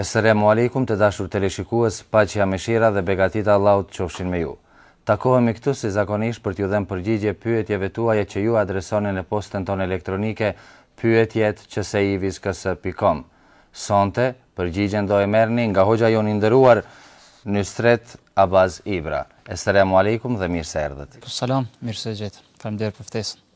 Esselemu Alejkum të dashur teleshikues, paqja, mëshira dhe begatitë e Allahut qofshin me ju. Takohemi këtu si zakonisht për t'ju dhënë përgjigje pyetjeve tuaja që ju adresoni në postën tonë elektronike pyetje at qsi vizks pikë kom. Sonte, përgjigjen do e merrni nga hoxha jonë i nderuar Nusret Abazi. Ibra. Esselemu Alejkum dhe mirë se erdhët. Selam, mirë se gjetë. Faleminderit për ftesën.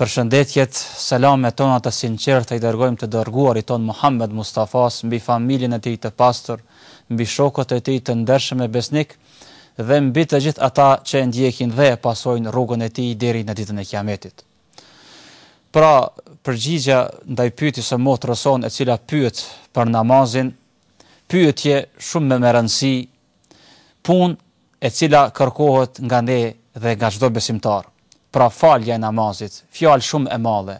Përshëndetjet, selamet tona të sinqerta i dërgojmë të Dërguarit tonë Muhammed Mustafasë, mbi familjen e tij të pastër, mbi shokët e tij të ndershëm e besnik dhe mbi të gjithë ata që e ndjekin dhe e pasojnë rrugën e tij deri në Ditën e Kiametit. Pra, përgjigja ndaj pyetjes së motrës sonë e cila pyet për namazin, pyetje shumë me me rëndësi, punë e cila kërkohet nga ne dhe nga çdo besimtar. pra falja e namazit, fjalë shumë e madhe.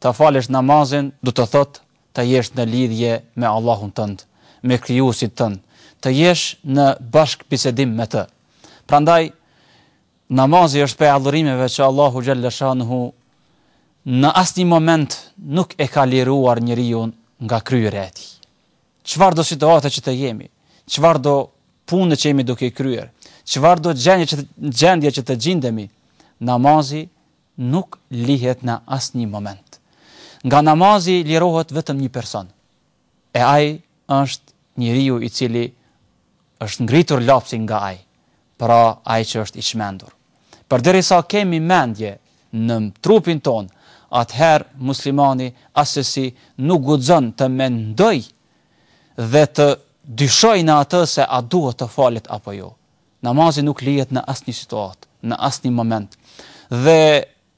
Të falësh namazin do të thotë të jesh në lidhje me Allahun tënd, me Krijuesin tënd, të jesh në bashkëbisedim me Të. Prandaj namazi është prej adhurimeve që Allahu xhelle shanuhu në asnjë moment nuk e ka liruar njeriun nga kryerja e tij. Çfarëdo situate që të jemi, çfarëdo pune që jemi duke i kryer, çfarëdo gjendje që gjendje që të gjindemi, namazi nuk lihet në asnjë moment. Nga namazi lirohet vetëm një person. E ai është njeriu i cili është ngritur lapsi nga ai. pra ai që është i çmendur. Përderisa kemi mendje në trupin tonë, atëherë muslimani assesi nuk guxon të mendojë dhe të dyshojë në atë se a duhet të falet apo jo. Namazi nuk lihet në asnjë situatë, në asnjë moment. Dhe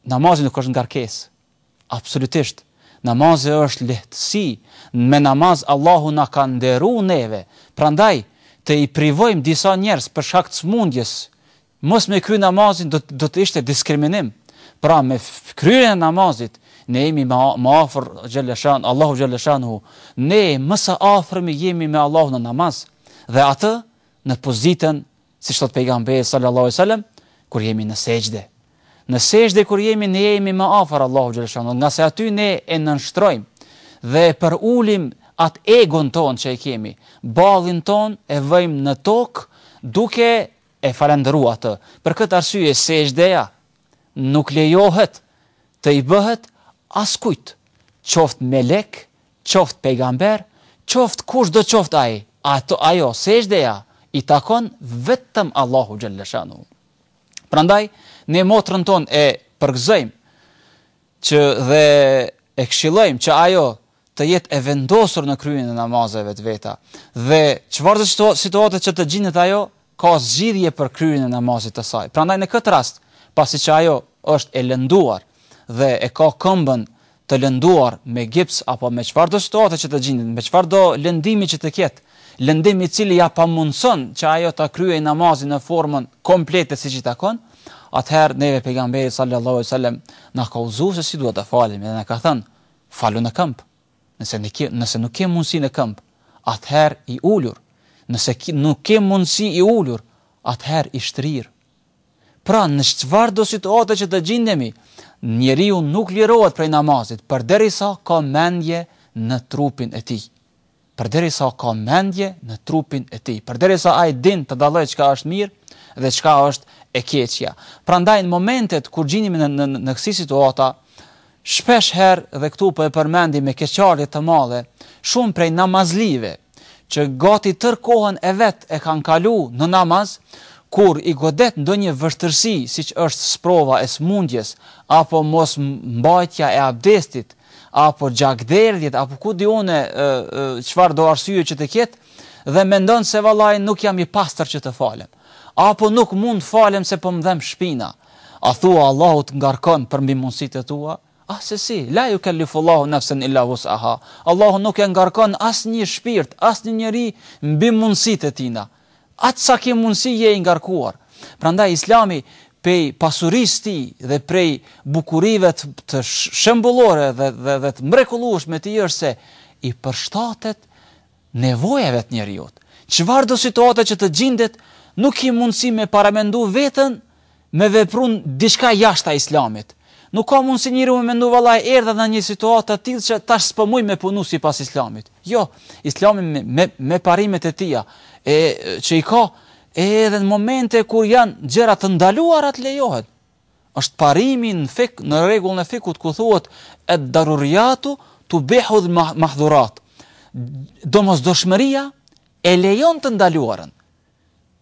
Namazi nuk është ngarkesë. Absolutisht. Namazi është lehtësi. Me namaz Allahu na ka nderu neve. Prandaj, të i privojmë disa njerëz për shkak të sëmundjes, mos me kry namazin do, do të ishte diskriminim. Pra me kryerjen e namazit, ne jemi më, më afër xhelle shan, Allahu xhelle shanuhu. Ne më së afërmi jemi me Allahun në namaz. Dhe atë në pozitën Siç thotë Pejgamberi sallallahu alejhi wasallam, kur jemi në sexhde. Në sexhde kur jemi ne jemi më afër Allahu xhelle shanuhu, ngase aty ne e nënshtrojmë dhe e përulim atë egon tonë që e kemi, ballin tonë e vëjmë në tokë duke e falënderuar atë. Për këtë arsye sexhdeja nuk lejohet të i bëhet askujt, qoftë melek, qoftë pejgamber, qoftë kush do të qoftë ai, ato, ajo, sexhdeja, i takon vetëm Allahu xhelle shanuhu. Prandaj, ne motrën tonë e përgëzojmë që dhe e këshillojmë që ajo të jetë e vendosur në kryerjen e namazeve të veta. Dhe çfarëdo situate që të gjindet ajo, ka zgjidhje për kryerjen e namazit të saj. Prandaj në këtë rast, pasi që ajo është e lënduar dhe e ka këmbën të lënduar me gips apo me çfarëdo situate që të gjindet, me çfarëdo lëndimi që të ketë, lëndim i cili ia pamundëson që ajo ta kryejë namazin në formën komplete siç i takon, atëherë neve Pejgamberi, sallallahu alejhi ve sellem, na ka udhëzuar se si duhet të falemi dhe na ka thënë, Falu në këmbë. Nëse nuk ke mundësi në këmbë, atëherë i ulur. Nëse nuk ke mundësi i ulur, atëherë i shtrirë. Pra, në çfarëdo situate që të gjindemi, njeriu nuk lirohet prej namazit, përderisa ka mendje në trupin e tij. Përderisa ka mendje në trupin e tij. Përderisa ai din të dallojë çka është mirë dhe çka është e keqja. Prandaj, në momentet kur gjindemi në kësi situata, Shpesh herë dhe këtu po e përmendim me keqardhje të madhe, shumë prej namazlive, që gati tërë kohën e vet e kanë kalu në namaz, kur i godet ndonjë vështirësi siç është sprova e smundjes, apo mosmbajtja e abdestit, apo gjakderdhjet, apo ku di une çfarëdo arsye që të ketë, dhe mendon se vallai nuk jam i pastër që të falem, apo nuk mund të falem se po më dhemb shpina, A thua Allahu të ngarkon përmbi mundësitë e tua? Assesi, la yukallifu Allahu nafsan illa wus'aha. Allahu nuk e ngarkon asnjë shpirt, asnjë njeri mbi mundësitë e tina. Aq sa ke mundësi je i ngarkuar. Prandaj Islami prej pasurisë tij dhe prej bukurive të shembullore dhe, dhe, dhe të mrekullueshme tij është se i përshtatet nevojave të njeriut. Çfarëdo situate që të gjindet, nuk ki mundësi me paramendu veten me vepru diçka jashta Islamit. Nuk ka mundësi njeriu me mendu vallahi erdha në një situatë të tillë që tash s'po muj me punu sipas Islamit. Jo, Islami me me, me parimet e tija e që i ka edhe në momente kur janë gjëra të ndaluara të lejohen. është parimi në fikh në rregullin e fikhut ku thuhet ed daruriyatu tubihul mahdhurat. Domosdoshmëria e lejon të ndaluarën.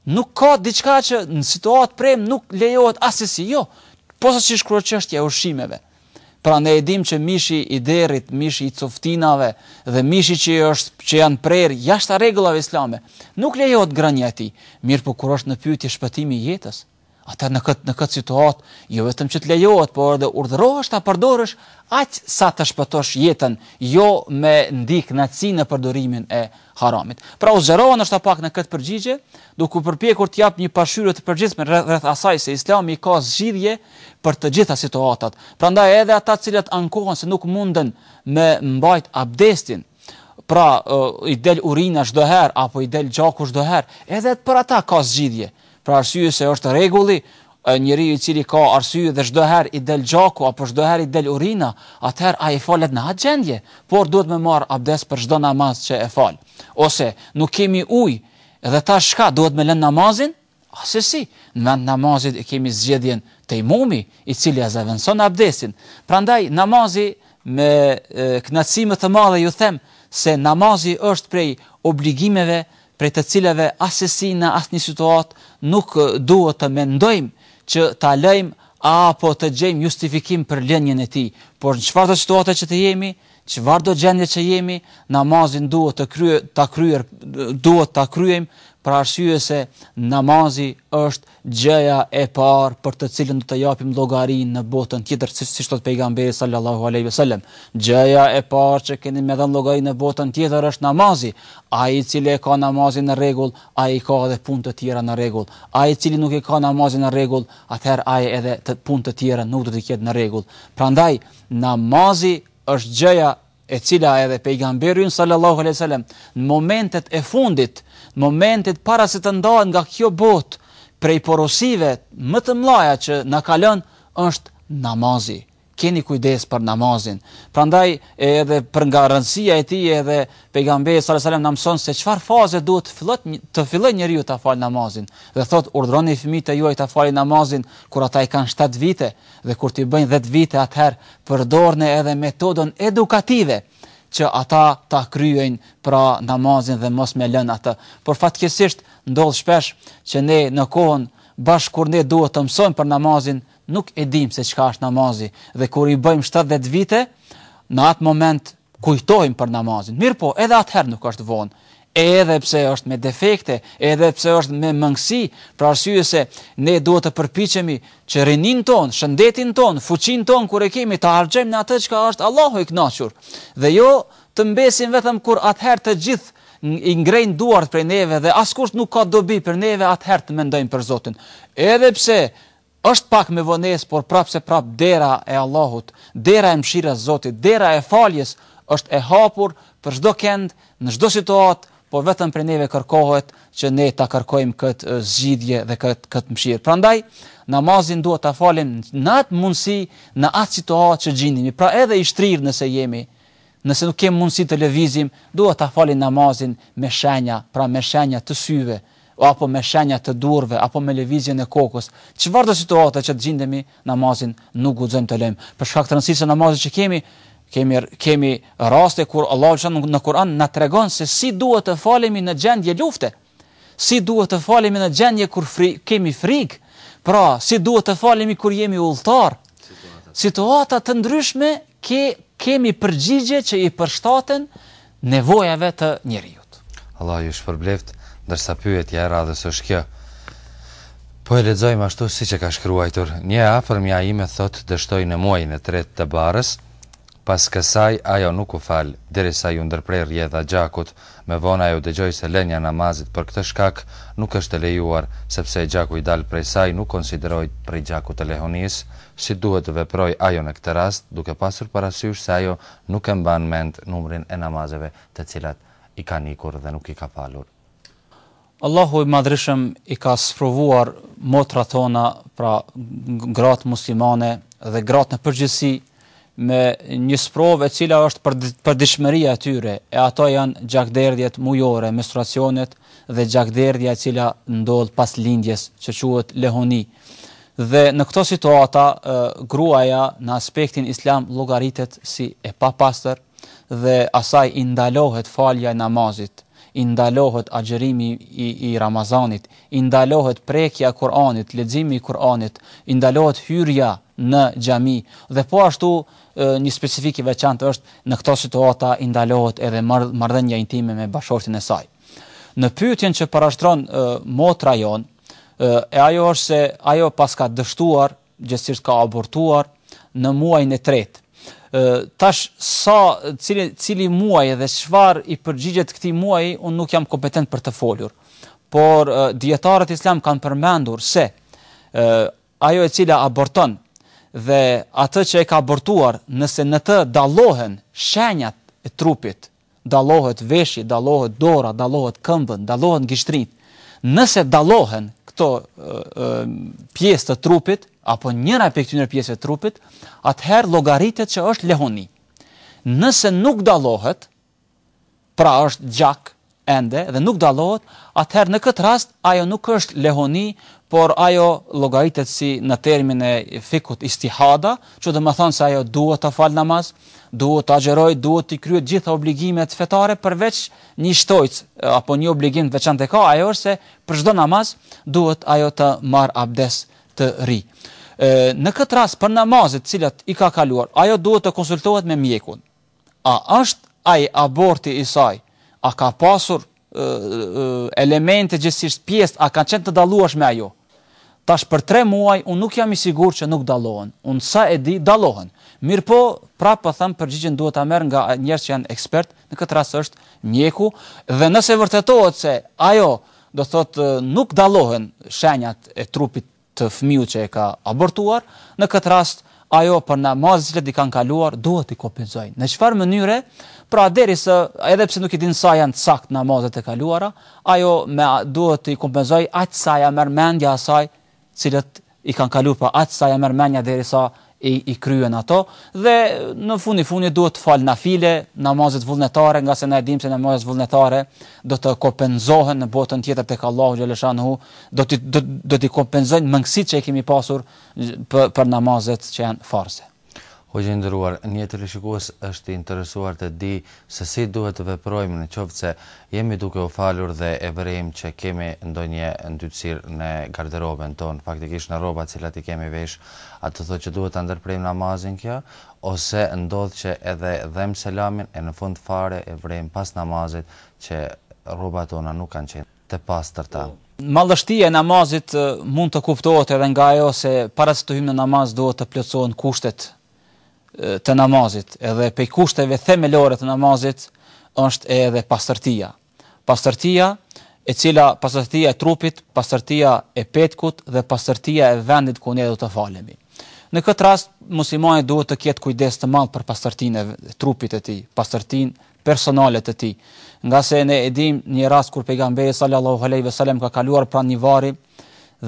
Nuk ka diçka që në situatë prerë nuk lejohet assesi, jo. Po sa siç kur çështja e ushqimeve. Pra ne e dim që mishi i derrit, mishi i coftinave dhe mishi që është që janë prerë jashtë rregullave islame, nuk lejohet ngrënia e tij. Mirëpo kur është në pyetje shpëtimi i jetës, Atëherë në këtë në këtë situatë jo vetëm që të lejohet, por edhe urdhërohesh ta përdorësh aq sa të shpëtosh jetën, jo me ndi knaqësi në përdorimin e haramit. Pra u zgjerova ndoshta pak në këtë përgjigje, duke u përpjekur të jap një pasqyrë të përgjithshme rreth asaj se Islami ka zgjidhje për të gjitha situatat. Prandaj edhe ata të cilët ankohen se nuk munden me mbajt abdestin, pra i del urina çdo herë apo i del gjaku çdo herë, edhe për ata ka zgjidhje. për arsye se është rregulli, njeriu i cili ka arsye dhe çdo herë i del gjaku apo çdo herë i del urina, atëherë ai falet në atë gjendje, por duhet me marr abdes për çdo namaz që e fal. Ose nuk kemi ujë dhe tash çka duhet me lënë namazin? Asesi, në vend namazit e kemi zgjidhjen tejemumi, i cili e zavendëson abdesin. Prandaj namazi me kënaqësi më të madhe ju them se namazi është prej obligimeve prej të cilave assesi në asnjë situatë nuk duhet të mendojmë që ta lëjmë apo të gjejmë justifikim për lënien e tij, por në çfarëdo situate që të jemi, çfarëdo gjendje që jemi, namazin duhet të krye, ta kryer, duhet ta kryejmë për arsye se namazi është Gjëja e parë për të cilën do të japim llogarinë në botën tjetër, siç siç thotë Pejgamberi sallallahu alejhi ve sellem, gjëja e parë që keni me dhënë llogari në botën tjetër është namazi. Ai i cili e ka namazin në rregull, ai ka edhe punët e tjera në rregull. Ai i cili nuk e ka namazin në rregull, atëherë ai edhe te punët e tjera nuk do t'i ketë në rregull. Prandaj, namazi është gjëja e cila edhe pejgamberi ynë sallallahu alejhi wasallam në momentet e fundit, në momentet para se të ndahet nga kjo botë, prej porosive më të mëdha që na ka lënë është namazi. Keni kujdes për namazin. Prandaj edhe për nga rëndësia e tij edhe pejgamberi sallallahu alejhi wasallam na mëson se çfarë faze duhet të fillot të fillojë njeriu ta fal namazin. Dhe thot urdhroni fëmijët e juaj ta falin namazin kur ata i kanë 7 vite, Dhe kur t'i bëjnë dhjetë vite atëherë përdorne edhe metodën edukative që ata ta kryejnë pra namazin dhe mos me lënë atë. Por fatkeqësisht ndodh shpesh që ne në kohën bash kur ne duhet të mësojmë për namazin nuk e dimë se çka është namazi dhe kur i bëjmë shtatëdhjetë vite në atë moment kujtohemi për namazin. Mirpo edhe atëherë nuk është vonë. edhe pse është me defekte, edhe pse është me mangësi, për arsye se ne duhet të përpiqemi që rininë tonë, shëndetin tonë, fuqinë tonë kur e kemi ta harxhojmë në atë çka është Allahu i kënaqur. Dhe jo të mbesim vetëm kur atëherë të gjithë i ngrejnë duart prej neve dhe askush nuk ka dobi për neve atëherë të mendojmë për Zotin. Edhe pse Është pak me vonesë por prapseprap dera e Allahut, dera e mshirës Zotit, dera e faljes është e hapur për çdo kend në çdo situatë por vetëm prej neve kërkohet që ne ta kërkojmë kët zgjidhje dhe kët kët mshirë prandaj namazin duhet ta falim në atë mundësi në atë situatë që gjindemi pra edhe i shtrirë nëse jemi nëse nuk kemi mundësi të lëvizim duhet ta falim namazin me shenja pra me shenja të syve apo me shenja të duarve, apo me lëvizjen e kokës, çfarëdo situate që të gjindemi, namazin nuk guxojmë të lëmë, për shkak të rëndësisë së namazit që kemi, kemi kemi raste kur Allahu xhel-le shanuhu në Kur'an na tregon se si duhet të falemi në gjendje lufte, si duhet të falemi në gjendje kur fri, kemi frikë, pra si duhet të falemi kur jemi udhëtar. Situata të ndryshme Ke, kemi përgjigje që i përshtaten nevojave të njeriut. Allah ju shpërbleftë, ndërsa pyetja e radhës është kjo, Po e lexojmë ashtu siç e ka shkruajtur, një e afërmja ime thotë dështoi në muajin e tretë të barrës, pas kësaj ajo nuk u fal, derisa iu ndërpre rrjedha e gjakut, Më vonë ajo dëgjoi se lënia e namazit për këtë shkak nuk është e lejuar, sepse gjaku i dalë prej saj nuk konsiderohet prej gjakut të lehonisë. Si duhet të veprojë ajo në këtë rast, duke pasur parasysh se ajo nuk e mban mend numrin e namazeve të cilat i kanë ikur dhe nuk i ka falur? Allahu i Madhërishëm i ka sprovuar motrat tona, pra gratë muslimane dhe gratë në përgjithësi me një sprovë e cila është për përditshmëria e tyre, e ato janë gjakderdhjet mujore, menstruacionet dhe gjakderdhja e cila ndodh pas lindjes, që quhet lehoni. Dhe në këto situata, gruaja në aspektin islam llogaritet si e papastër, dhe asaj i ndalohet falja e namazit, i ndalohet agjërimi i i Ramazanit, i ndalohet prekja e Kur'anit, leximi i Kur'anit, i ndalohet hyrja në xhami dhe po ashtu një specifikë e veçantë është në këto situata i ndalohet edhe marrëdhënia intime me bashkëshortin e saj. Në pyetjen që parashtron motra jonë, e ajo është se ajo paska dështuar gjegjësisht ka abortuar në muajin e tretë. Ë tash sa cili cili muaj dhe çfarë i përgjigjet këtij muaji, unë nuk jam kompetent për të folur. Por dijetarët islam kanë përmendur se ë ajo e cila aborton dhe atë që e ka abortuar, nëse në të dallohen shenjat e trupit, dallohet veshi, dallohet dora, dallohet këmba, dallohen gishtërinjtë. Nëse dallohen këto pjesë të trupit apo njëra prej këtyre pjesëve të trupit, atëherë llogaritet që është lehoni. Nëse nuk dallohet, pra është gjak ende dhe nuk dallohet, atëherë në këtë rast ajo nuk është lehoni, por ajo llogaritet si në termin e fikhut istihada, që domethënë se ajo duhet të fal namaz, duhet të agjërojë, duhet t'i kryejë të gjitha obligimet fetare përveç një shtojcë apo një obligim të veçantë e ka, ajo është se për çdo namaz duhet ajo të marrë abdes të ri. Në këtë rast për namazet të cilat i ka kaluar, ajo duhet të konsultohet me mjekun. A është ai aborti i saj? A ka pasur elemente gjithësisht pjesë a kanë qenë të dallueshme a jo. Tash për tre muaj unë nuk jam i sigurt që nuk dallohen. Unë sa e di dallohen. Mirpo prapë po e them përgjigjen duhet ta marrë nga njerëz që janë ekspert, në këtë rast është mjeku dhe nëse vërtetohet se ajo do thotë nuk dallohen shenjat e trupit të fëmijut që e ka abortuar, në këtë rast ajo për namazet të cilat i kanë kaluar duhet t'i kompenzojë. Në çfarë mënyre? Pra derisa edhe pse nuk i din sa janë të saktë namazet e kaluara, ajo me duhet t'i kompenzojë aq sa ja merr mendja asaj të cilat i kanë kaluar, pra aq sa ja merr mendja derisa i i kryen ato dhe në fund të fundit duhet të fal nafile, namazet vullnetare, ngase na e dimë se namazet vullnetare do të kompenzohen në botën tjetër tek Allahu xhelshanuhu, do t'i do, do t'i kompenzojnë mangësitë që i kemi pasur për, për namazet që janë farze. Hoxhë i nderuar, një teleshikues është i interesuar të di se si duhet të veprojmë në qoftë se jemi duke u falur dhe e vërejmë që kemi ndonjë ndytësirë në garderoben tonë, faktikisht në rrobat të cilat i kemi veshë, a do të thotë që duhet ta ndërprejmë namazin kjo? Ose ndodh që edhe dhëmë selamin e në fund fare e vërejmë pas namazit që rrobat tona nuk kanë qenë të pastërta? Madhështia e namazit mund të kuptohet edhe nga ajo se para se të hyjmë në namaz duhet të plotësohen kushtet të namazit, edhe prej kushteve themelore të namazit është edhe pastërtia. Pastërtia, e cila pastërtia e trupit, pastërtia e petkut dhe pastërtia e vendit ku ne do të falemi. Në këtë rast muslimani duhet të ketë kujdes të madh për pastërtinë e trupit të tij, pastërtinë personale të tij. Ngase ne e dimë një rast kur pejgamberi sallallahu alejhi ve sellem ka kaluar pranë një varri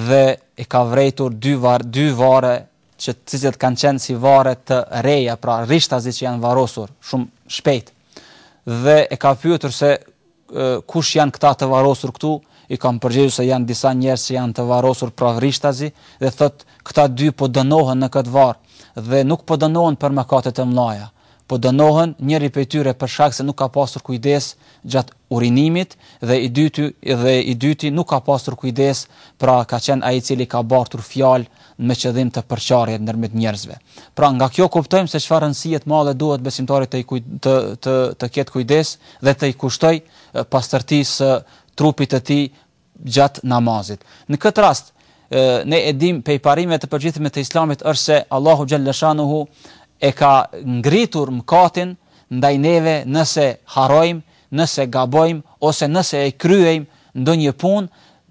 dhe e ka vërejtur dy varr dy varre që të cilat kanë qenë si varre të reja, pra rishtazi që janë varrosur shumë shpejt. Dhe e ka pyetur se kush janë këta të varrosur këtu, i kanë përgjigjur se janë disa njerëz që janë të varrosur pra rishtazi dhe thotë këta dy po dënohen në këtë varr dhe nuk po dënohen për mëkate të mëdha. po dënohen njëri prej tyre për shkak se nuk ka pasur kujdes gjatë urinimit dhe i dyti dhe i dyti nuk ka pasur kujdes, pra ka qenë ai i cili ka bartur fjalë me qëllim të përçarjes ndërmjet njerëzve. Pra nga kjo kuptojmë se çfarë rëndësie të madhe duhet besimtari të të të të ketë kujdes dhe të i kushtojë pastërtisë së trupit të tij gjatë namazit. Në këtë rast ne e dimë prej parimeve të përgjithshme të Islamit është se Allahu xhallashanuhu e ka ngritur mëkatin ndaj neve nëse harrojmë, nëse gabojmë ose nëse e kryejmë ndonjë punë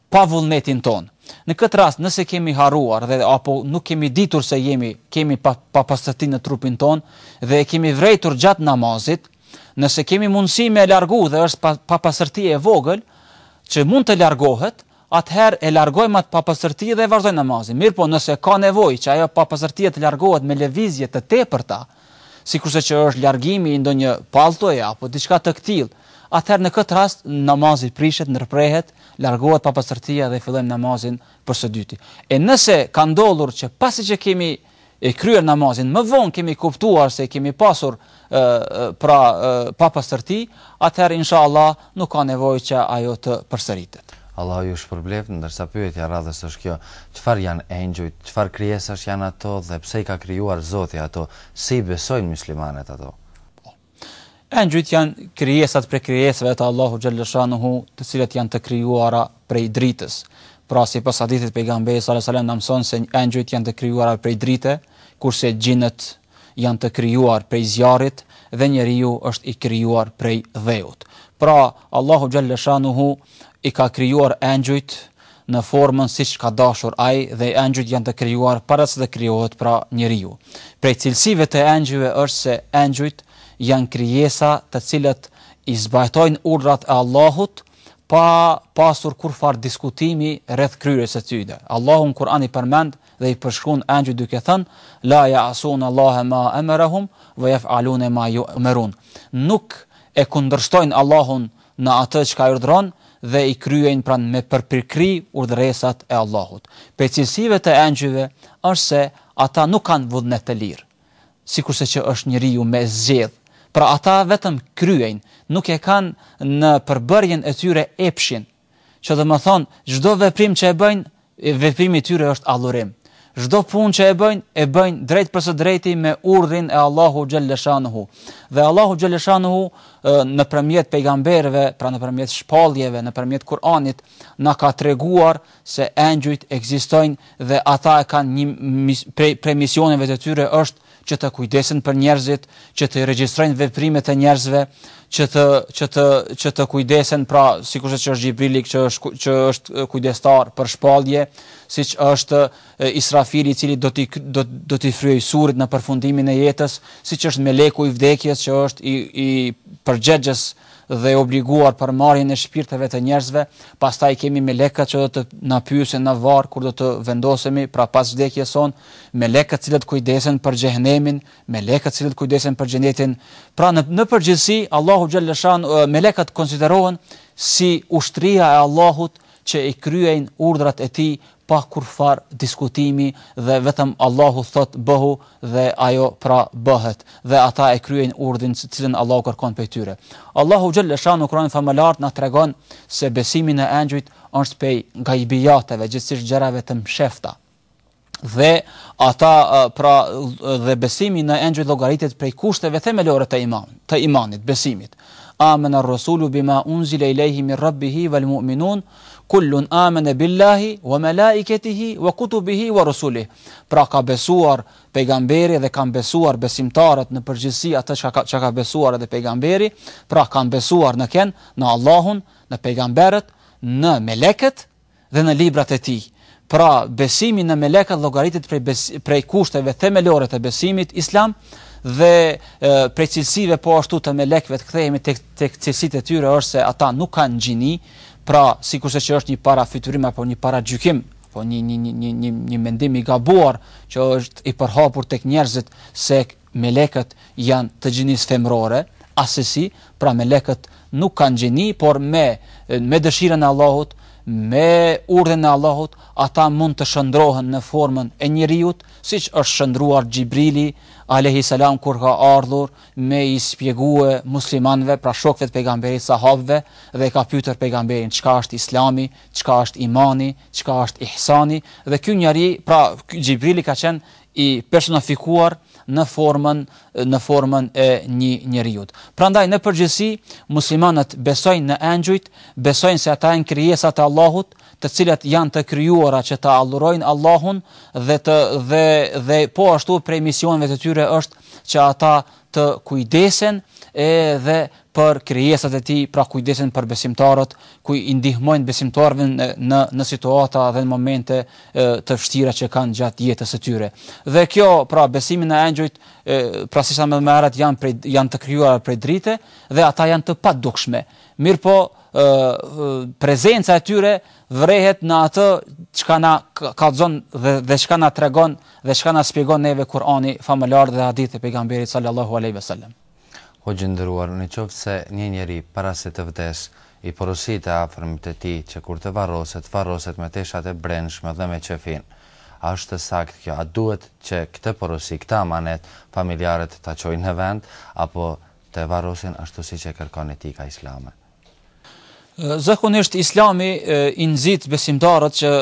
pa vullnetin tonë. Në këtë rast, nëse kemi harruar dhe apo nuk kemi ditur se jemi kemi pa, papastërti në trupin tonë dhe e kemi vrejtur gjatë namazit, Nëse kemi mundësi me e largu dhe është pa, papastërti e vogël, që mund të largohet, atëherë e largojmë atë papastërti dhe e vazhdojmë namazin. Mirëpo, nëse ka nevojë që ajo papastërti të largohet me lëvizje të tepërta, sikurse që është largimi i ndonjë palltoje apo diçka të këtillë, atëherë në këtë rast namazi prishet, ndërprehet, largohet papastërtia dhe fillojmë namazin për së dyti. E nëse ka ndodhur që pasi që kemi e kryer namazin më vonë kemi kuptuar se kemi pasur pra papastërti, atëherë inshallah nuk ka nevojë që ajo të përsëritet. Allahu ju shpërbleftë, ndërsa pyetja e radhës është kjo, çfarë janë engjujt, çfarë krijesash janë ato dhe pse i ka krijuar Zoti ato, si i besojnë myslimanët ato? Engjujt janë krijesat prej krijesave të Allahu xhalleshanuhu, të cilët janë të krijuara prej dritës. Pra sipas hadithit pejgamberi sallallahu alajhi wasallam na mëson se engjujt janë të krijuara prej drite, kurse xhinët janë të krijuar prej zjarrit dhe njeriu është i krijuar prej dheut. Pra Allahu xhalleshanuhu i ka krijuar engjujt në formën siç ka dashur Ai dhe engjujt janë të krijuar para se të krijohet pra njeriu. Prej cilësive të engjujve është se engjujt janë krijesa të cilët i zbatojnë urdhrat e Allahut pa pasur kurrfarë diskutimi rreth kryerjes së tyre. Allahu në Kur'an i përmend dhe i përshkruan engjujt duke thënë, La ya'sun Allahe ma amarahum wa yaf'alune ma yu'marun. Nuk e kundërshtojnë Allahun në atë çka e urdhëron dhe i kryejnë pra me përpikëri urdhëresat e Allahut. Prej cilësive të engjujve është se ata nuk kanë vullnet të lirë, sikurse që është njeriu me zgjedhë, pra ata vetëm kryejnë, nuk e kanë në përbërjen e tyre epshin, që domethënë çdo veprim që e bëjnë Veprimi i tyre është adhurim. Çdo punë që e bëjnë, e bëjnë drejt për së drejti me urdhrin e Allahu xhalleshanuhu. Dhe Allahu xhalleshanuhu nëpërmjet pejgamberëve, pra nëpërmjet shpalljeve, nëpërmjet Kur'anit, na ka treguar se engjujt ekzistojnë dhe ata e kanë një prej misioneve të tyre është që të kujdesen për njerëzit, që të regjistrojnë veprimet e njerëzve, që të që të që të kujdesen pra sikurse është Xhibrili që është që është kujdestar për shpallje, siç është Israfili i cili do t'i do do t'i fryjë surrit në përfundimin e jetës, siç është Meleku i vdekjes që është i i përgjegjës dhe obliguar për marrjen e shpirteve të njerëzve, pastaj kemi melekët që do të na pyesin në varr kur do të vendosemi pra pas vdekjes sonë, melekët të cilët kujdesen për xhehenemin, melekët të cilët kujdesen për xhenetin. Pra në në përgjithësi Allahu xhelle shanuhu melekët konsiderohen si ushtria e Allahut që i kryejnë urdhrat e Tij pa kurrfarë diskutimi dhe vetëm Allahu thotë bëhu dhe ajo pra bëhet dhe ata e kryejnë urdhrin të cilën Allahu kërkon prej tyre. Allahu xhelle shanuhu në Kur'anin famëlartë na tregon se besimi në engjujt është prej gajbijateve, gjegjësisht gjërave të mshefta. dhe ata pra dhe besimi në engjuj llogaritet prej kushteve themelore të imanit, të imanit, besimit. Amana ar-rasulu bima unzila ilayhi min rabbih wal mu'minun kullun amana billahi wa malaikatihi wa kutubihi wa rusulihi. Pra ka besuar pejgamberi dhe kanë besuar besimtarët në përgjithësi atë që ka, që ka besuar edhe pejgamberi, pra kanë besuar në kënd, në Allahun, në pejgamberët, në melekët, dhe në librat e tij. Pra, besimi në melekët llogaritet prej prej kushteve themelore të besimit islam dhe e, prej cilësive po ashtu të melekëve të kthehemi tek tek cilësitë e tyre është se ata nuk kanë gjini, pra sikurse që është një parafytyrim apo një paragjykim apo një një një një një një mendim i gabuar që është i përhapur tek njerëzit se Melekët janë të gjinisë femërore, asesi, pra melekët nuk kanë gjini, por me me dëshirën e Allahut, me urdhrin e Allahut, ata mund të shndërrohen në formën e njeriut, siç është shndërruar Xhibrili, alejhi selam, kur ka ardhur me i shpjegue muslimanëve, pra shokëve të Pejgamberit, sahabëve, dhe e ka pyetur Pejgamberin çka është Islami, çka është imani, çka është ihsani, dhe ky njeri, pra Xhibrili ka qenë i personifikuar në formën në formën e një njeriu. Prandaj në përgjithësi muslimanët besojnë në engjujt, besojnë se ata janë krijesa të Allahut, të cilat janë të krijuara që ta adhurojnë Allahun dhe të dhe dhe po ashtu prej misioneve të tyre është që ata të kujdesen edhe për krijesat e Tij, pra kujdesen për besimtarët, ku i ndihmojnë besimtarëve në në situata dhe në momente të vështira që kanë gjatë jetës së tyre. Dhe kjo, pra besimi në engjujt, pra siç thamë edhe më herët, janë prej janë të krijuara prej drite dhe ata janë të padukshme. Mirpo prezenca e tyre vërehet në atë çka na kallzon dhe dhe çka na tregon dhe çka na shpjegon neve Kur'ani famëlar dhe hadithet e pejgamberit sallallahu alejhi wasallam. Hoxhë i nderuar, në qoftë se një njeri para se të vdesë, i porosit të afërmit e tij që kur të varroset, varroset me teshat e brendshme dhe me qefin. A është e saktë kjo? A duhet që këtë porosi, këtë amanet, familjarët ta çojnë në vend, apo ta varrosin ashtu siç e kërkon etika islame? Zakonisht Islami i nxit besimtarët që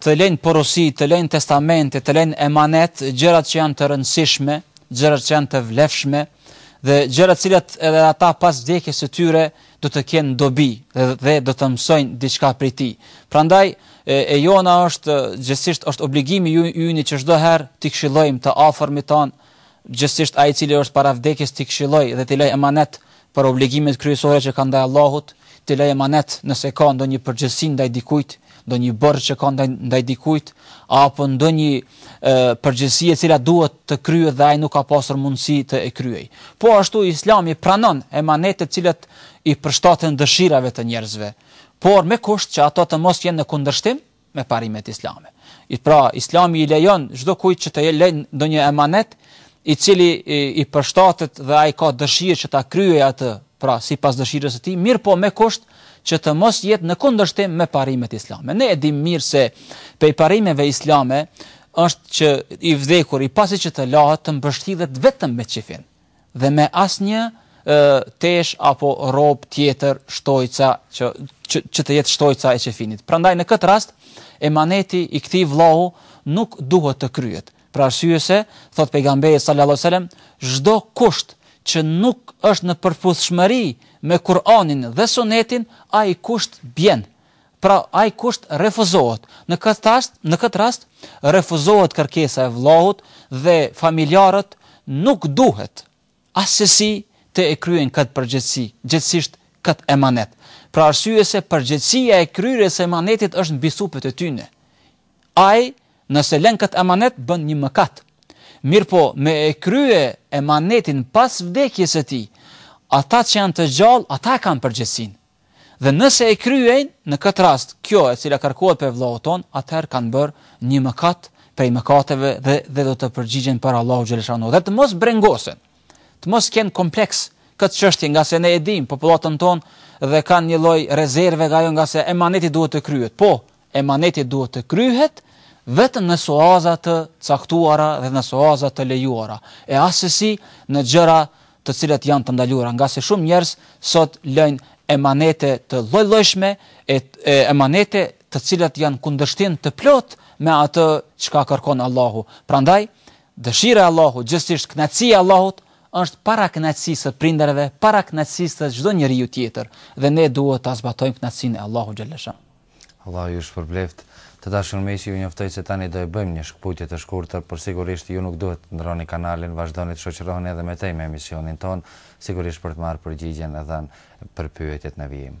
të lejnë porosi, të lejnë testamente, të lejnë emanet, gjërat që janë të rëndësishme, gjërat që janë të vlefshme dhe gjërat të cilat edhe ata pas vdekjes së tyre do të kenë dobi dhe, dhe do të mësojnë diçka prej tij. Prandaj e, e jona është gjithsesisht është obligimi i yni që çdo herë t'i këshillojmë të afërmit tan, gjithsesisht ai i cili është para vdekjes t'i këshilloj dhe t'i lej emanet Për obligimet kryesore që ka ndaj Allahut, t'i lej emanet nëse ka ndonjë përgjegjësi ndaj dikujt, ndonjë borxh që ka ndaj ndaj dikujt, apo ndonjë përgjegjësi e cila duhet të kryhet dhe ai nuk ka pasur mundësi të e kryej. Po ashtu Islami pranon emanete të cilat i përshtaten dëshirave të njerëzve, por me kusht që ato të mos jenë në kundërshtim me parimet islame. Pra, islami i lejon çdo kujt që të lejë ndonjë emanet i cili i, i përshtatet dhe ai ka dëshirë që ta kryejë atë, pra sipas dëshirës së tij, mirëpo me kusht që të mos jetë në kundërshtim me parimet islame. Ne e dimë mirë se pej parimeve islame është që i vdekuri pasi që të lahet të mbështillet vetëm me qefin. dhe me asnjë teshë apo rrobë tjetër shtojca që që që të jetë shtojca e qefinit. Prandaj në këtë rast emaneti i këtij vllau nuk duhet të kryhet. Për arsye se thot pejgamberi sallallahu alajhi wasallam, çdo kusht që nuk është në përputhshmëri me Kur'anin dhe Sunetin, ai kusht bjen Pra, ai kusht refuzohet. Në këtë rast, në këtë rast, refuzohet kërkesa e vëllaut dhe familjarët nuk duhet asesi të e kryejnë këtë përgjegjësi, gjithsesisht këtë emanet. Për arsye se përgjegjësia e kryerjes së emanetit është mbi supet e tyne. Ai, nëse lën këtë emanet, bën një mëkat. Mirpo, me e krye emanetin pas vdekjes së tij, ata që janë të gjallë, ata e kanë përgjegjësinë. Dhe nëse e kryejnë, në këtë rast, kjo e cila kërkohet prej vëllaut tonë, atëherë kanë bërë një mëkat prej mëkateve dhe dhe do të përgjigjen para Allahut xheleshanuhu. Dhe të mos brengosen, të mos kenë kompleks këtë çështje, ngase ne e dimë popullatën tonë dhe kanë një lloj rezerve nga ajo ngase emaneti duhet të kryhet. Po, Emaneti duhet të kryhet vetëm në suaza të caktuara dhe në suaza të lejuara, e assesi në gjëra të cilat janë të ndaluara, ngase shumë njerëz sot lëjnë emanete të llojllojshme e emanete të cilat janë kundërshtim të plotë me atë çka kërkon Allahu. Prandaj, dëshira e Allahut, gjithsesi kënaqësia e Allahut është para kënaqësisë së prindërve, para kënaqësisë së çdo njeriu tjetër dhe ne duhet ta zbatojmë kënaqësinë e Allahut xhelesha. Allahu ju shpërbleftë. Të dashur miq, ju njoftoj se tani do e bëjmë një shkëputje të shkurtër, por sigurisht ju nuk duhet të ndërroni kanalin, vazhdoni të shoqëroheni edhe me tej me emisionin tonë, sigurisht për të marrë përgjigjen edhe për pyetjet në vijim.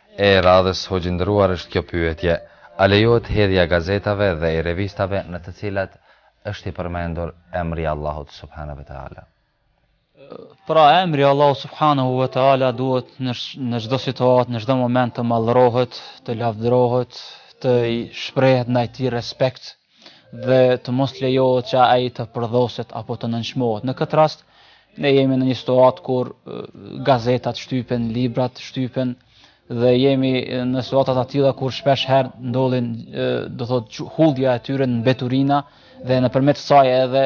E radhës hoxhë i nderuar është kjo pyetje, A lejohet hedhja e gazetave dhe e revistave në të cilat është i përmendur emri i Allahut subhanehu ve teala? Pra emri i Allahut subhanahu wa taala duhet në në çdo situatë, në çdo moment të madhërohet, të lavdërohet, t'i shprehet ndaj tij respekt, dhe të mos lejohet që ai të përdhoset apo të nënçmohet. Në këtë rast ne jemi në një situatë kur gazetat shtypen, librat shtypen dhe jemi në situata të atilla kur shpeshherë ndodhin do thotë hudhja e tyre në mbeturina dhe nëpërmjet saj edhe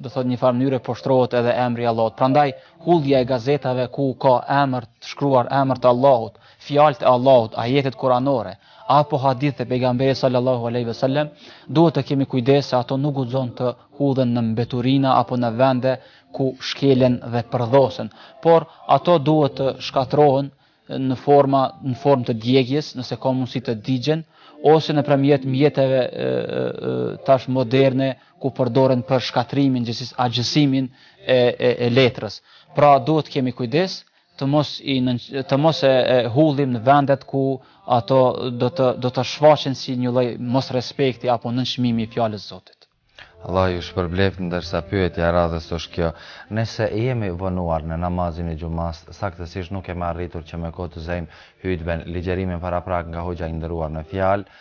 do thotë një farë mënyre poshtërohet edhe emri i Allahut. Prandaj hudhja e gazetave ku ka emër të shkruar emër të Allahut, fjalët e Allahut, ajetet kuranore, apo hadithet e pejgamberit sallallahu alejhi wasallam, duhet të kemi kujdes se ato nuk guxon të hudhen në mbeturina apo në vende ku shkelen dhe përdhosen, por ato duhet të shkatërrohen në forma në formë të djegjes, nëse ka mundësi të digjen ose nëpërmjet mjeteve e, e, tash moderne ku përdoren për shkatërrimin, gjithsesi asgjësimin e, e, e letrës. Pra duhet të kemi kujdes të mos i të mos e, e hudhim në vendet ku ato do të do të shfaqen si një lloj mosrespekti apo nënçmimi i fjalës së Zotit. Allahu ju shpërbleftë ndërsa pyetja e radhës është kjo. Nëse jemi vonuar në namazin e xhumasë, saktësisht nuk kemi arritur që me kohë të zëjmë hutben, ligjërimin paraprak nga hoxha i nderuar në fjalë,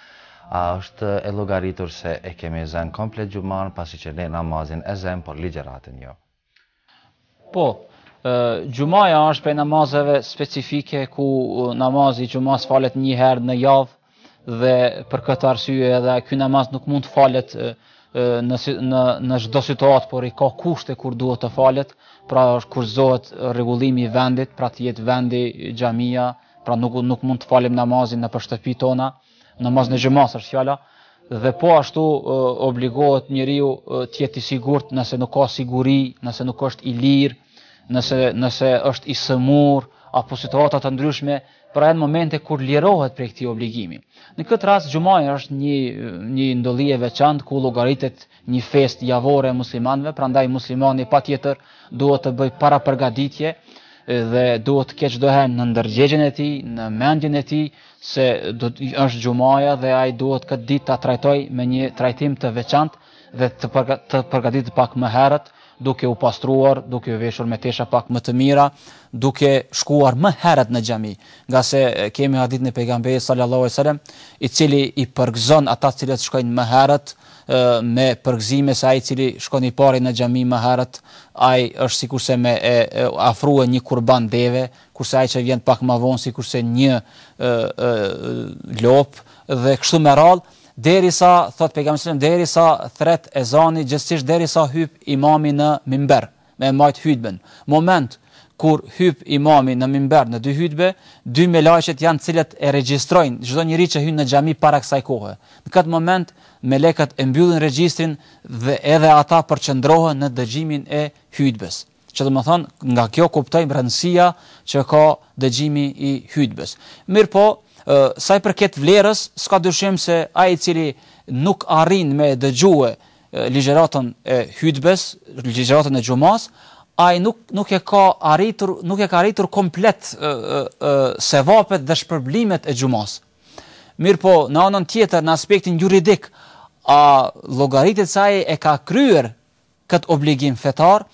a është e llogaritur se e kemi zënë komplet xhumanë pasi që ne namazin e zëjmë, por ligjëratën jo. Po, xhumaja është prej namazeve specifike ku namazi i xhumas falet një herë në javë, dhe për këtë arsye edhe ky namaz nuk mund të falet në në në çdo situatë, por i ka kushte kur duhet të falet, pra është kushtëzohet rregullimi i vendit, pra të jetë vendi xhamia, pra nuk nuk mund të falim namazin nëpër shtëpi tona, Namazin e xhumasë është fjala dhe po ashtu obligohet njeriu të jetë i sigurt nëse nuk ka siguri, nëse nuk është i lirë, nëse nëse është i sëmurë apo situata të ndryshme, pra janë momente kur lirohet prej këtij obligimi. Në këtë rast xhumaja është një një ndodhi e veçantë ku llogaritet një festë javore e muslimanëve, prandaj muslimani patjetër duhet të bëjë parapërgatitje dhe duhet të ketë çdo herë në ndërgjegjen e tij, në mendjen e tij se sot është xhumaja dhe ai duhet këtë ditë ta trajtojë me një trajtim të veçantë dhe të përga, të përgatitet pak më herët, duke u pastruar, duke u veshur me tesha pak më të mira, duke shkuar më herët në xhami, ngase kemi hadithin e pejgamberit sallallahu alajhi wasallam, i cili i përgëzon ata të cilët shkojnë më herët, me përgëzime se ai i cili shkon i pari në xhami më herët, ai është sikurse me e afrue një kurban deve, kurse ai që vjen pak më vonë sikurse një lopë dhe kështu me radhë, derisa thot pejgamberi sallallahu alajhi wasallam derisa thret ezani gjithsesi derisa hyp imami në mimber. me e majt hytben moment kur hyp imami në minber në dy hytbe dy melaqe janë të cilët e regjistrojnë çdo njeri që hyn në xhami para kësaj kohe në këtë moment melekët e mbyllin regjistrin dhe edhe ata përqëndrohen në dëgjimin e hytbes që domethënë nga kjo kuptojmë rëndësia që ka dëgjimi i hytbes mirëpo sa i përket vlerës s'ka dyshim se ai i cili nuk arrin me dëgjue ligjëratën e hutbes, ligjëratën e xhumas, ai nuk nuk e ka arritur, nuk e ka arritur komplet ë ë ë sevapet dhe shpërblimet e xhumas. Mirpo në anën tjetër në aspektin juridik a llogaritet se ai e ka kryer kët obligim fetar?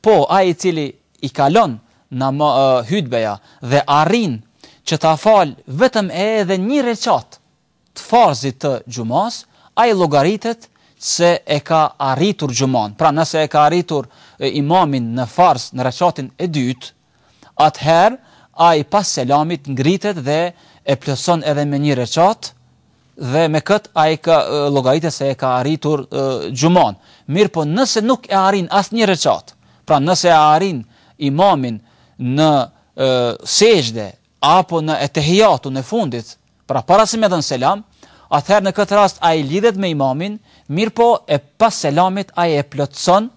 Po, ai i cili i kalon domethënë uh, hytbeja dhe arrin që ta fal vetëm e edhe një reqat të farzit të xhumasë, ai llogaritet se e ka arritur xhumanë. Pra nëse e ka arritur imamin në farz në rekatin e dytë, atëherë ai pas selamit ngritet dhe e plotëson edhe me një rekat dhe me këtë ai ka llogaritet se e ka arritur xhumanë. Mirpo nëse nuk e arrin asnjë rekat, pra nëse e arrin imamin në sexhde apo në Etehijatin e fundit, pra para se me dhënë selam, atëherë në këtë rast ai lidhet me imamin, mirëpo e pas selamit ai e plotëson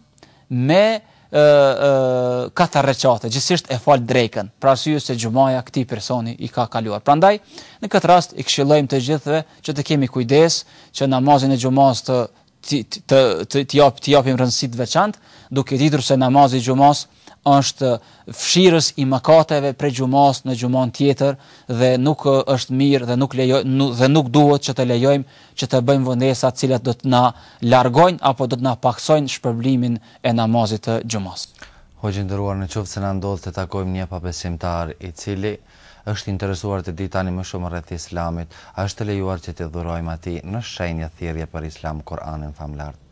me katër rekate, gjithsesi e fal drekën, për arsye se xhumaja këtij personi i ka kaluar. Prandaj, në këtë rast i këshillojmë të gjithëve që të kemi kujdes që namazin e xhumas të të të të të jap të japim rëndësi të veçantë, duke ditur se namazi i xhumas është fshirës i mëkateve prej xhumas në xhuman tjetër dhe nuk është mirë dhe nuk lejo dhe nuk duhet që të lejojmë që të bëjmë vonesa të cilat do të na largojnë apo do të na paksojnë shpërblimin e namazit të xhumas. Hoxhë i nderuar në qoftë se na ndodh të takojmë një pabesimtar i cili është i interesuar të dijë tani më shumë rreth Islamit, a është e lejuar që t'i dhurojmë atij në shenjë thirrje për Islam Kur'anin Famëlartë?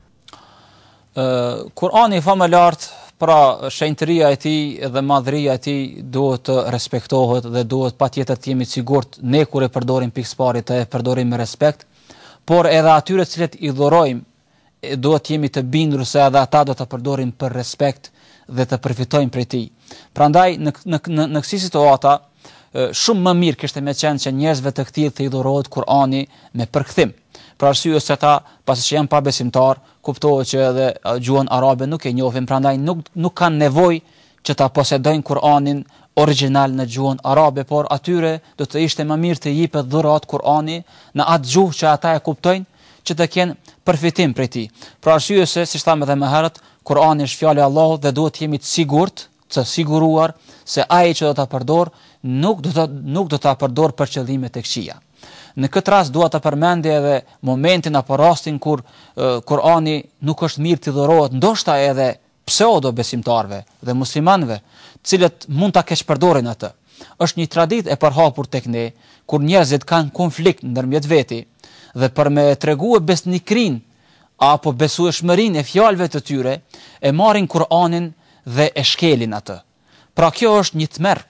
Kur'ani Famëlartë, pra shenjtëria e tij dhe madhëria e tij duhet të respektohet dhe duhet patjetër të jemi të sigurt ne kur e përdorim pikë së pari të e përdorim me respekt, por edhe atyre të cilët i dhurojmë duhet të jemi të bindur se edhe ata do ta përdorin për respekt dhe të përfitojnë prej tij. Prandaj në në në, në kësi situata shumë më mirë kishte me qenë që njerëzve të këtillë të i dhurohet Kur'ani me përkthim. Për arsye se ata, pasi që janë pabesimtarë, kuptohet që edhe gjuhën arabe nuk e njohin, prandaj nuk nuk kanë nevojë që ta posedojnë Kur'anin origjinal në gjuhën arabe, por atyre do të ishte më mirë të jipet dhuratë Kur'ani në atë gjuhë që ata e kuptojnë, që të kenë përfitim prej tij. Për arsye se, siç thamë edhe më herët, Kur'ani është fjalë e Allahut dhe duhet të jemi të sigurt, të siguruar se ai që do ta përdor nuk do ta nuk do ta përdor për qëllime të këqija. Në këtë rast dua të përmend edhe momentin apo rastin kur Kur'ani nuk është mirë të dhurohet, ndoshta edhe pseudo besimtarëve dhe muslimanëve të cilët mund ta keqpërdorin atë. Është një traditë e përhapur tek ne kur njerëzit kanë konflikt ndërmjet veti dhe për me e tregue besnikërinë apo besueshmërinë e fjalëve të tyre e marrin Kur'anin dhe e shkelin atë. Pra kjo është një tmerr,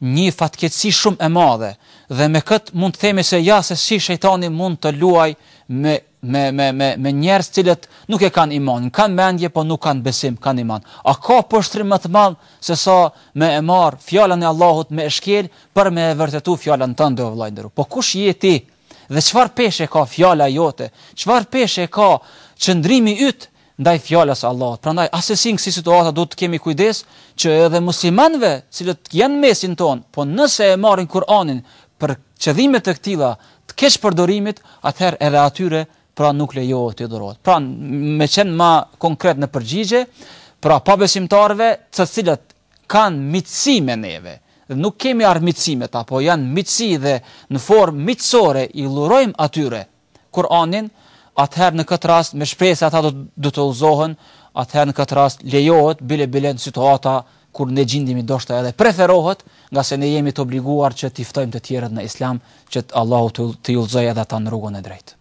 një fatkeqësi shumë e madhe dhe me këtë mund të themi se ja se si shejtani mund të luajë me me me me me njerëz të cilët nuk e kanë iman, kanë mendje po nuk kanë besim, kanë iman. A ka poshtrim më të madh se sa me e marr fjalën e Allahut me e shkel për me e vërtetu fjalën tënde o vëlla i nderuar. Po kush je ti? Dhe çfarë peshe ka fjala jote? Çfarë peshe ka qëndrimi yt ndaj Fjalës së Allahut. Prandaj, asesi në kësi situata duhet të kemi kujdes që edhe muslimanëve të cilët janë në mesin tonë, po nëse e marrin Kur'anin për qëllime të këtilla të keqpërdorimit, atëherë edhe atyre pra nuk lejohet t'u dhurohet. Pra, me qenë ma konkret në përgjigje, pra pabesimtarëve të cilët kanë miqësi me neve, dhe nuk kemi armiqësi me ta, apo janë miqësi dhe në formë miqësore i dhurojmë atyre, Kur'anin, atëherë në këtë rast me shpresë se ata do të udhëzohen, atëherë në këtë rast lejohet bile bile në situata kur ne gjindemi ndoshta edhe preferohet, ngase ne jemi të obliguar që t'i ftojmë të tjerët në Islam, që Allahu t'i udhëzojë edhe ata në rrugën e drejtë.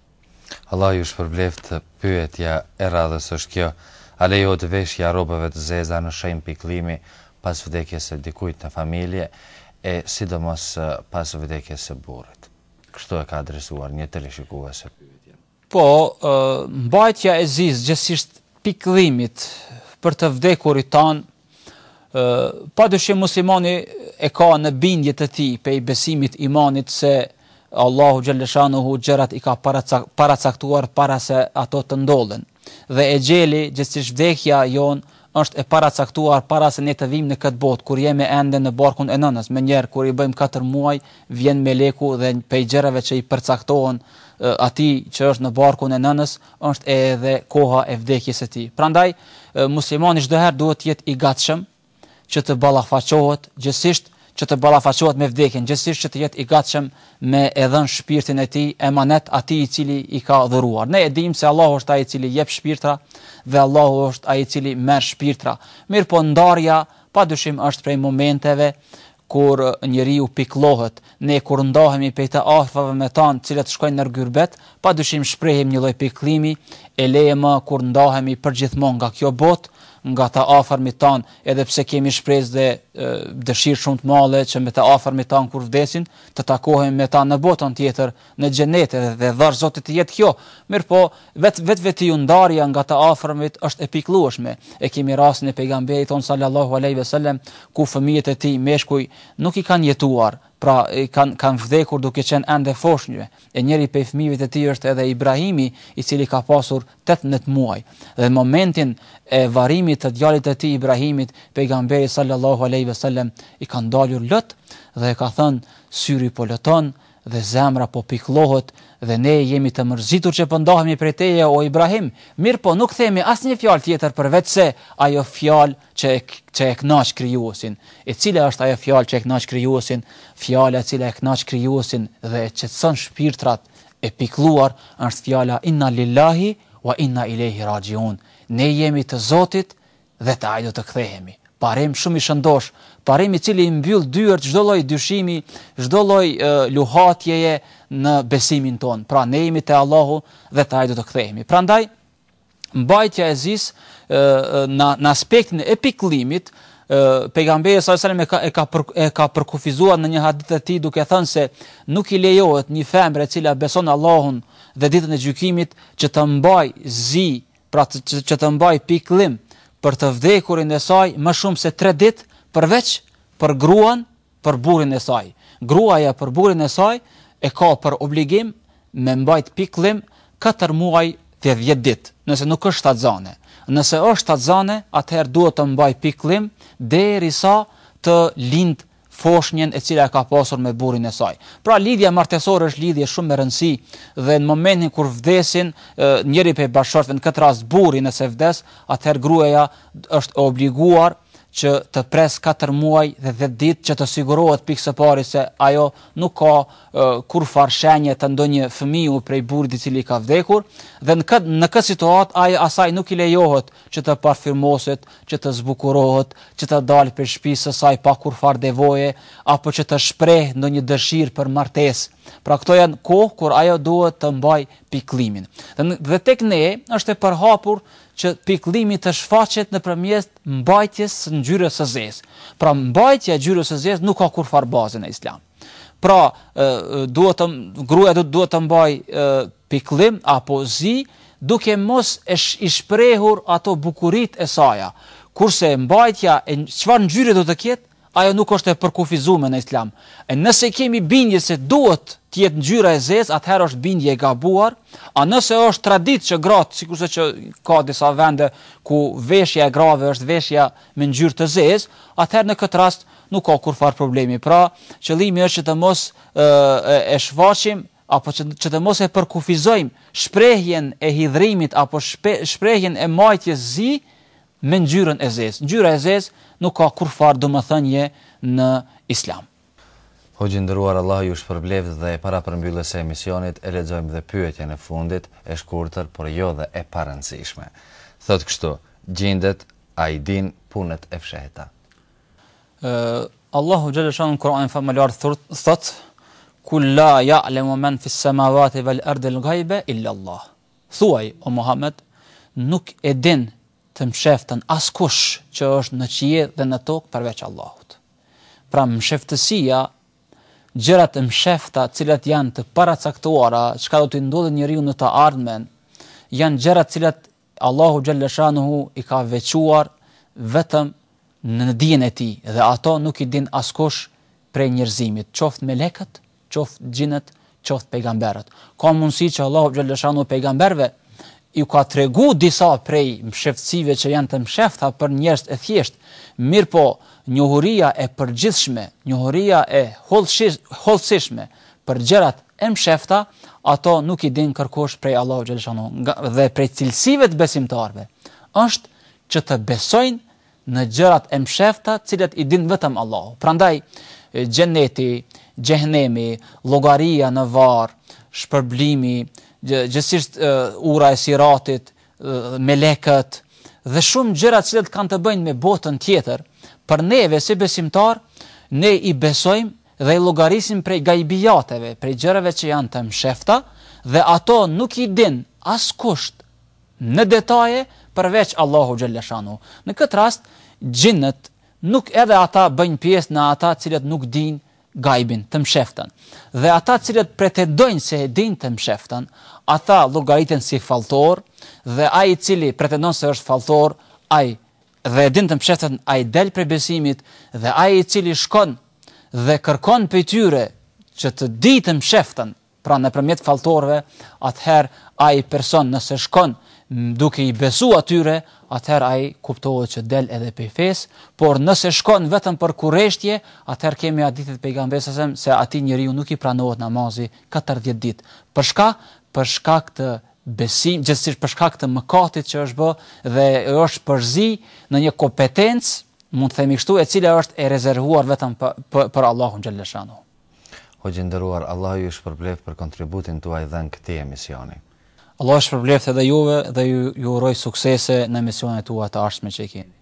Allah ju shpërbleftë, pyetja e radhës është kjo, a lejohet veshja e rrobave të zeza në shenjë pikëllimi pas vdekjes së dikujt në familje, e sidomos pas vdekjes së burrit? Kështu e ka adresuar një teleshikuese pyetjen. Po, mbajtja e zisë gjithsesi pikëllimit për të vdekurit tanë, pa dyshim muslimani e ka në bindje të tij pej besimit imanit se Allahu xhelshanuhu gjërat i ka paracaktuar para se ato të ndodhin. Dhe exheli, gjithsesi vdekja jonë, është e paracaktuar para se ne të vijmë në këtë botë, kur jemi ende në barkun e nënës. Menjëherë kur i bëjmë katër muaj, vjen meleku dhe prej gjërave që i përcaktohen atij që është në barkun e nënës, është edhe koha e vdekjes së tij. Prandaj, muslimani çdo herë duhet të jetë i gatshëm, që të ballafaqohet gjithsesi që të ballafaqohet me vdekjen, gjithsesi që të jetë i gatshëm me e dhënë shpirtin e tij emanet atij i cili i ka dhuruar. Ne e dimë se Allahu është ai i cili jep shpirtra dhe Allahu është ai i cili merr shpirtra. Mirëpo ndarja padyshim është prej momenteve Kur njeriu pikëllohet, ne kur ndahemi prej të afërmve tanë të cilët shkojnë në gurbet, padyshim shprehim një lloj pikëllimi, e lëre më kur ndahemi përgjithmonë nga kjo botë, nga të afërmit tanë, edhe pse kemi shpresë dhe dëshirë shumë të madhe që me të afërmit tanë kur vdesin, të takohemi me ta në botën tjetër, në xhenet edhe e dhashtë Zoti të jetë kjo mirëpo vet vetvetiu ndarja nga të afërmit është e pikëllueshme e kemi rastin e pejgamberit tonë sallallahu alejhi ve sellem ku fëmijët e tij meshkuj nuk i kanë jetuar pra kanë kanë vdekur duke qenë ende foshnjë e njëri prej fëmijëve të tij është edhe Ibrahimi i cili ka pasur 18 muaj dhe në momentin e varrimit të djalit të tij Ibrahimit pejgamberit sallallahu alejhi ve sellem i kanë dalur lot dhe ka thënë syri po loton dhe zemra po pikëllohet dhe ne jemi të mërzitur që po ndahemi prej teje o Ibrahim, mirëpo nuk themi asnjë fjalë tjetër përveç se ajo fjalë që e që e kënaq Krijuesin. E cila është ajo fjalë që e kënaq Krijuesin? Fjala e cila e kënaq Krijuesin dhe e qetëson shpirtrat e pikëlluar është fjala Inna lillahi wa inna ilejhi raxhiun, Ne jemi të Zotit dhe te Ai do të kthehemi. Parim shumë i shëndoshë, parim i cili i mbyll dyert çdo lloj dyshimi, çdo lloj luhatjeje në besimin tonë. Pra ne jemi të Allahut dhe te Ai do të kthehemi. Prandaj mbajtja e zisë në në aspektin e pikëllimit pejgamberi alejhi selam e ka e ka për, e ka përkufizuar në një hadith të tij duke thënë se nuk i lejohet një femre e cila beson Allahun dhe ditën e gjykimit që të mbajë zi pra të, që, që të mbajë pikëllim për të vdekurin e saj më shumë se tre ditë, përveç për gruan, për burrin e saj. Gruaja për burrin e saj e ka për obligim me mbajt pikëllim 4 muaj dhe 10 ditë, nëse nuk është shtatzane. Nëse është shtatzane, atëherë duhet të mbajë pikëllim derisa të lindë foshnjën e cila e ka pasur me burrin e saj. Pra lidhja martesore është lidhje shumë me rëndësi dhe në momentin kur vdesin njëri prej bashkëshortëve në këtë rast burri nëse vdes, atëherë gruaja është e obliguar që të presë katër muaj dhe dhjetë ditë që të sigurohet pikë së pari se ajo nuk ka kurrfarë shenje të ndonjë fëmiu prej burrit i cili ka vdekur dhe në këtë në këtë situatë ai asaj nuk i lejohet që të parfumoset që të zbukurohet, që të dalë prej shpisë së saj pa kurrfarë nevoje, apo që të shprehë ndonjë dëshirë për martesë. Pra këto janë kohë kur ajo duhet të mbajë pikëllimin. Dhe, dhe tek ne është e përhapur që pikëllimi të shfaqet nëpërmjet mbajtjes së ngjyrës së zezë. Pra mbajtja e ngjyrës së zezë nuk ka kurrfarë baze në Islam. Pra, duhet të gruaja do duhet të mbajë pikëllim apo zi, duke mos e sh, i shprehur ato bukuritë e saja. Kurse mbajtja e çfarë ngjyre do të ketë, ajo nuk është e përkufizume në Islam. E nëse kemi bindje se duhet të jetë ngjyra e zezë, atëherë është bindje e gabuar. A nëse është traditë që gratë, sikurse që ka disa vende ku veshja e grave është veshja me ngjyrë të zezë, atëherë në këtë rast Nuk ka kurrfarë problemi. Pra, qëllimi është që të mos e shfaqim apo që, që të mos e përkufizojmë shprehjen e hidhrimit apo shpe, shprehjen e majtjes zi me ngjyrën e zezë. Ngjyra e zezë nuk ka kurrfarë domethënie në Islam. Hoxhë i nderuar Allahu ju shpërbleftë dhe para përmbylljes së emisionit e lexojmë dhe pyetjen e fundit, e shkurtër por jo dhe e parëndësishme. Thotë kështu, Xhindet, a i din punët e fshehta? Allahu xhelleshanuhu në Kur'anin famëlartë thotë kul la ya'lamu man fi samawati wal ardi al ghaiba illa Allah. Thuaj o Muhammed, nuk e din të msheftën askush që është në qiell dhe në tokë përveç Allahut. Pra msheftësia gjërat e mshefta, të cilat janë të paracaktuara, çka do të ndodhë njeriut në të ardhmen, janë gjëra të cilat Allahu xhelleshanuhu i ka veçuar vetëm në dijen e tij dhe ato nuk i din askush prej njerëzimit, qoftë melekët, qoftë xhinët, qoftë pejgamberët. Ka mundësi që Allahu xhelleshanuhu pejgamberëve iu ka tregu disa prej msheftësive që janë të mshefta për njerëzit e thjeshtë, mirëpo njohuria e përgjithshme, njohuria e hollësishme, për gjërat e mshefta, ato nuk i din kërkush prej Allahu xhelleshanuhu. Dhe prej cilësive të besimtarëve është që të besojnë në gjërat e mshefta, të cilat i din vetëm Allahu. Pra andaj xheneti, xhehenemi, llogaria në varr, shpërblimi, gjithsesi ura e siratit, melekët dhe shumë gjëra të cilat kanë të bëjnë me botën tjetër, për neve si besimtarë, ne i besojmë dhe i llogarisim prej gajbijateve, prej gjërave që janë të mshefta dhe ato nuk i din askush në detaje përveç Allahu xhelleshanuhu. Në këtë rast xhinët nuk edhe ata bëjnë pjesë në ata të cilët nuk dinë gajbin, të msheftën. Dhe ata të cilët pretendojnë se e dinë të msheftën, ata llogariten si falltorë dhe ai i cili pretendon se është falltor, ai dhe e din të msheftën ai del prej besimit dhe ai i cili shkon dhe kërkon prej tyre që të dijë të msheftën, pra nëpërmjet falltorëve, atëherë ai person nëse shkon duke i besu atyre, atëherë ai kuptohet që del edhe prej fesë, por nëse shkon vetëm për kurreshtje, atëherë kemi hadithet e pejgamberit sa se atij njeriu nuk i pranohet namazi 40 ditë. Për çka? Për shkak të besim, gjithsesi për shkak të mëkatit që është bë dhe është përzi në një kompetencë, mund të themi kështu, e cila është e rezervuar vetëm për, për, për Allahun xhelleshanuhu. Hoxhë i nderuar, Allahu ju shpërbleftë për kontributin tuaj dhënë këtij emisioni. Allahu shpërbleftë edhe juve dhe ju, ju uroj suksese në emisionet tua të ardhshme që i keni.